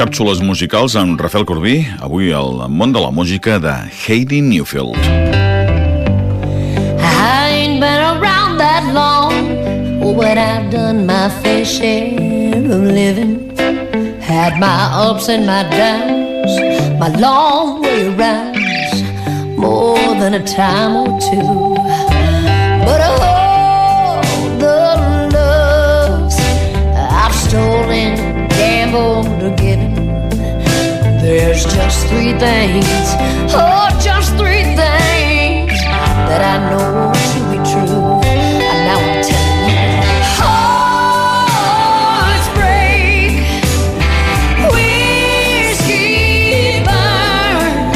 càpsules musicals amb Rafael Corbí, avui al món de la música de Heidi Newfield. I ain't been around that long. But I've done my fair share of living. Had my ups and my downs My long way rounds More than a time or two things. Oh, just three things That I know to be true. And now I'm telling you. Hearts break Whiskey burn.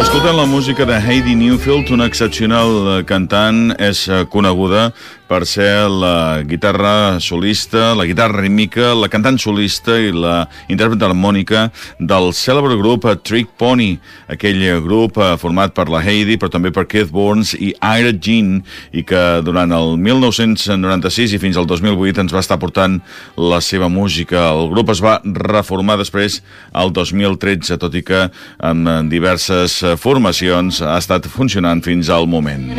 Escoltant la música de Heidi Newfield, una excepcional eh, cantant, és eh, coneguda per ser la guitarra solista, la guitarra rítmica, la cantant solista i la intèrpret harmònica del cèlebre grup Trick Pony, aquell grup eh, format per la Heidi, però també per Keith Burns i Ira Jean, i que durant el 1996 i fins al 2008 ens va estar portant la seva música. El grup es va reformar després al 2013, tot i que amb diverses formacions ha estat funcionant fins al moment.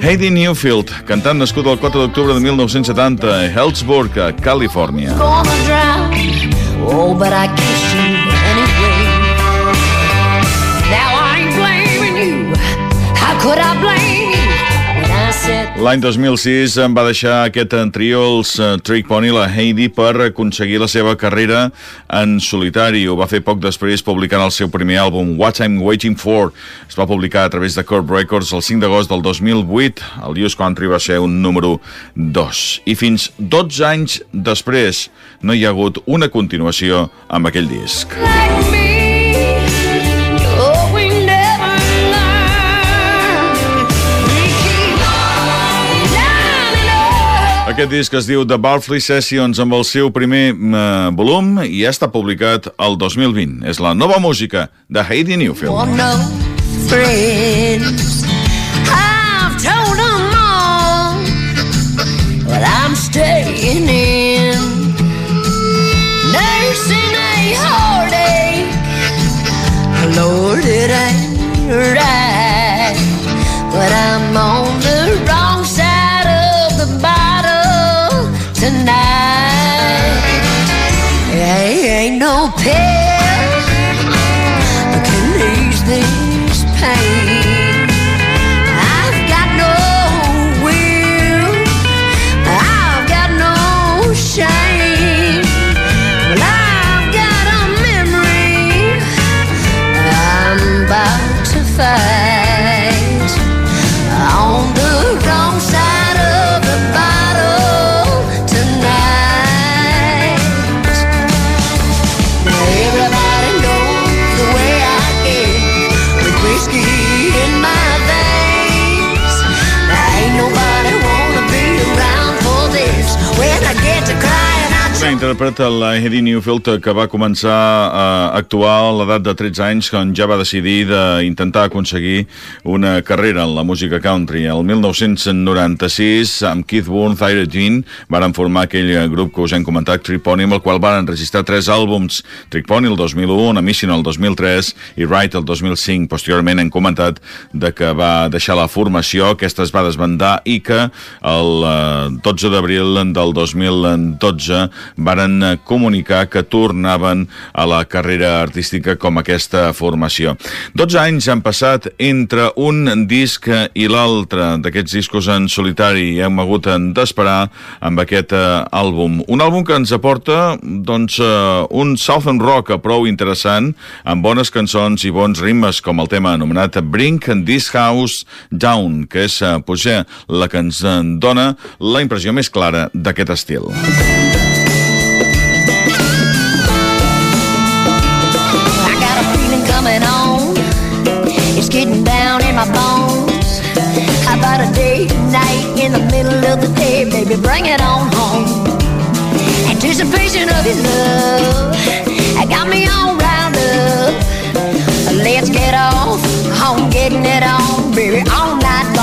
Heidi Newfield, cantant nascut el 4 d'octubre de 1970 a a Califòrnia. Oh, but I kissed you L'any 2006 em va deixar aquest trio, els uh, Trick Pony, la Heidi, per aconseguir la seva carrera en solitari. Ho va fer poc després publicant el seu primer àlbum, What I'm Waiting For. Es va publicar a través de Curb Records el 5 d'agost del 2008. El Use Country va ser un número 2. I fins 12 anys després no hi ha hagut una continuació amb aquell disc. like Aquest disc es diu The Barfly Sessions amb el seu primer eh, volum i ja està publicat el 2020. És la nova música de Heidi Newfield. For no friends. Crying, I Una intèrpret, la Heidi Newfield, que va començar a actuar a l'edat de 13 anys, quan ja va decidir d'intentar aconseguir una carrera en la música country. El 1996, amb Keith Bourne, Thyra Jean, varen formar aquell grup que us hem comentat, Tripony, amb el qual van registrar tres àlbums. Tripony el 2001, A Mission el 2003 i Right el 2005. Posteriorment hem comentat de que va deixar la formació, aquesta es va desbandar i que el eh, 12 d'abril del 2012 varen eh, comunicar que tornaven a la carrera artística com aquesta formació. 12 anys han passat entre un disc i l'altre d'aquests discos en solitari i hem hagut d'esperar amb aquest eh, àlbum. Un àlbum que ens aporta doncs, eh, un Southern Rock prou interessant, amb bones cançons i bons ritmes, com el tema anomenat Bring This House Down, que és potser la que ens dona la impressió més clara d'aquest estil. I my bones. How about a date night in the middle of the day, baby? Bring it on home. Anticipation of your love. I got me all round up. Let's get off on getting it on, baby, all night long.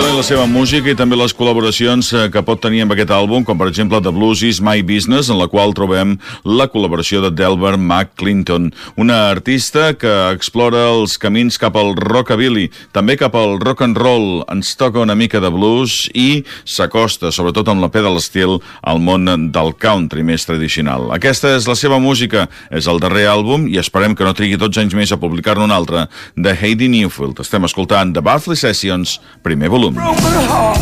Excellent. La seva música i també les col·laboracions eh, que pot tenir amb aquest àlbum, com per exemple The Blues is My Business, en la qual trobem la col·laboració de Delbert McClinton, una artista que explora els camins cap al rockabilly, també cap al rock and roll, ens toca una mica de blues i s'acosta, sobretot amb la pe de l'estil, al món del country més tradicional. Aquesta és la seva música, és el darrer àlbum i esperem que no trigui 12 anys més a publicar-ne un altre, de Heidi Newfield. Estem escoltant The Bartley Sessions, primer volum. Broken heart.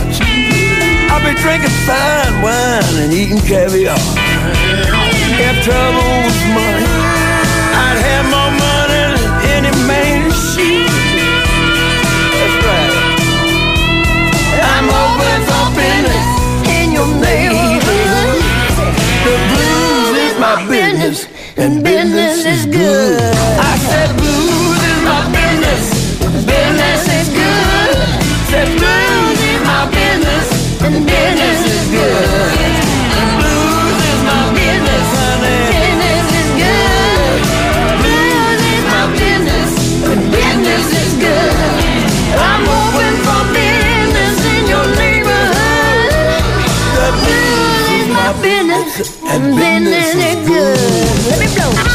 I've been drinking fine wine and eating caviar. If trouble was money, I'd have more money than any man should. That's right. I'm open for business in your neighborhood. The blues is my business, and business is good. I said blues is my business and business is good. Blues is my business, honey. Business is good. Blues is my business, business is good. I'm for business in your neighborhood. The blues is my business, and business is good. Let me blow.